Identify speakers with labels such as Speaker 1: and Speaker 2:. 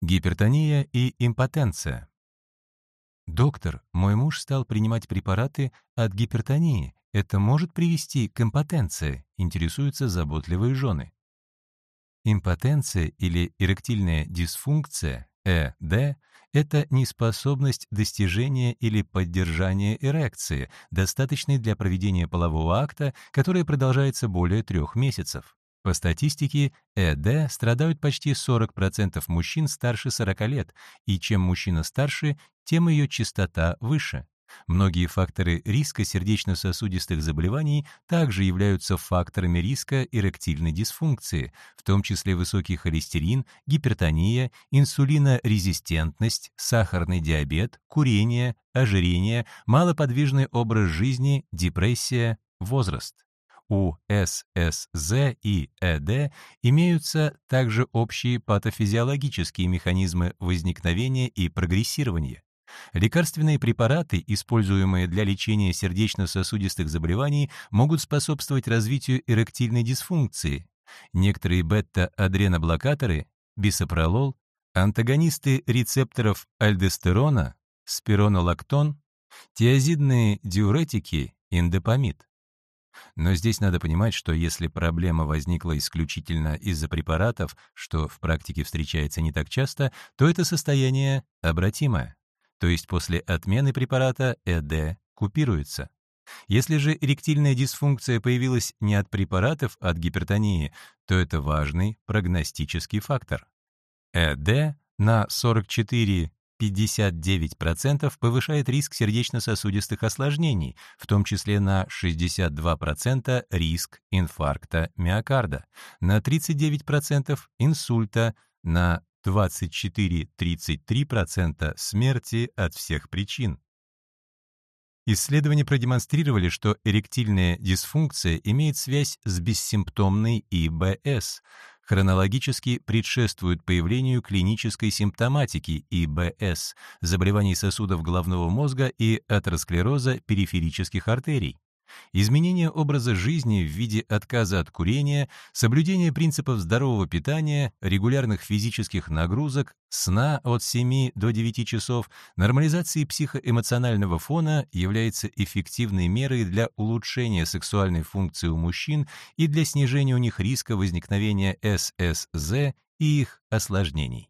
Speaker 1: Гипертония и импотенция. Доктор, мой муж стал принимать препараты от гипертонии. Это может привести к импотенции, интересуются заботливые жены. Импотенция или эректильная дисфункция, ЭД, это неспособность достижения или поддержания эрекции, достаточной для проведения полового акта, которая продолжается более трех месяцев. По статистике, ЭД страдают почти 40% мужчин старше 40 лет, и чем мужчина старше, тем ее частота выше. Многие факторы риска сердечно-созудистых заболеваний также являются факторами риска эректильной дисфункции, в том числе высокий холестерин, гипертония, инсулинорезистентность, сахарный диабет, курение, ожирение, малоподвижный образ жизни, депрессия, возраст. У ССЗ и ЭД имеются также общие патофизиологические механизмы возникновения и прогрессирования. Лекарственные препараты, используемые для лечения сердечно-сосудистых заболеваний, могут способствовать развитию эректильной дисфункции. Некоторые бета-адреноблокаторы, бисопролол, антагонисты рецепторов альдостерона, спиронолактон, тиазидные диуретики, индопамид. Но здесь надо понимать, что если проблема возникла исключительно из-за препаратов, что в практике встречается не так часто, то это состояние обратимое. То есть после отмены препарата ЭД купируется. Если же эректильная дисфункция появилась не от препаратов, а от гипертонии, то это важный прогностический фактор. ЭД на 44 59% повышает риск сердечно-сосудистых осложнений, в том числе на 62% риск инфаркта миокарда, на 39% инсульта, на 24-33% смерти от всех причин. Исследования продемонстрировали, что эректильная дисфункция имеет связь с бессимптомной ИБС, хронологически предшествует появлению клинической симптоматики ИБС, заболеваний сосудов головного мозга и атеросклероза периферических артерий. Изменение образа жизни в виде отказа от курения, соблюдение принципов здорового питания, регулярных физических нагрузок, сна от 7 до 9 часов, нормализации психоэмоционального фона является эффективной мерой для улучшения сексуальной функции у мужчин и для снижения у них риска возникновения ССЗ и их осложнений.